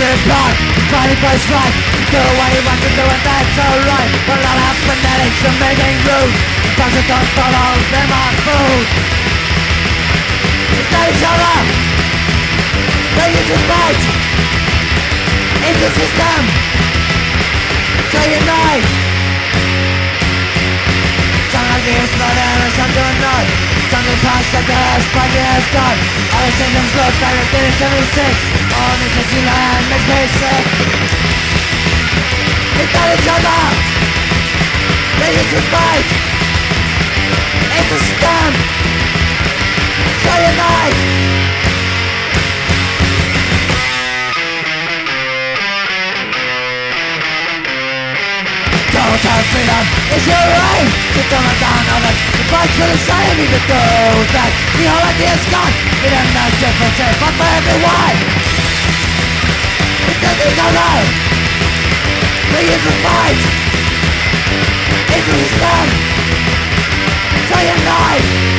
been blood Fighting for his right. Do what he wants to do and that's alright But all our fanatics are making rude Cause it don't follow them on food It's not each other They use his fight It's the system. So unite Some of these blood and some do not Something past that the spiky has done All the symptoms look like a thing is sick All the sick It's not each other. They use to fight. It's a scam So unite. Total freedom. Is your right To dumb down others To fight for the same even though that The idea is gone. It ain't no difference but for everyone They don't know They use the fight. It's a stand Day and night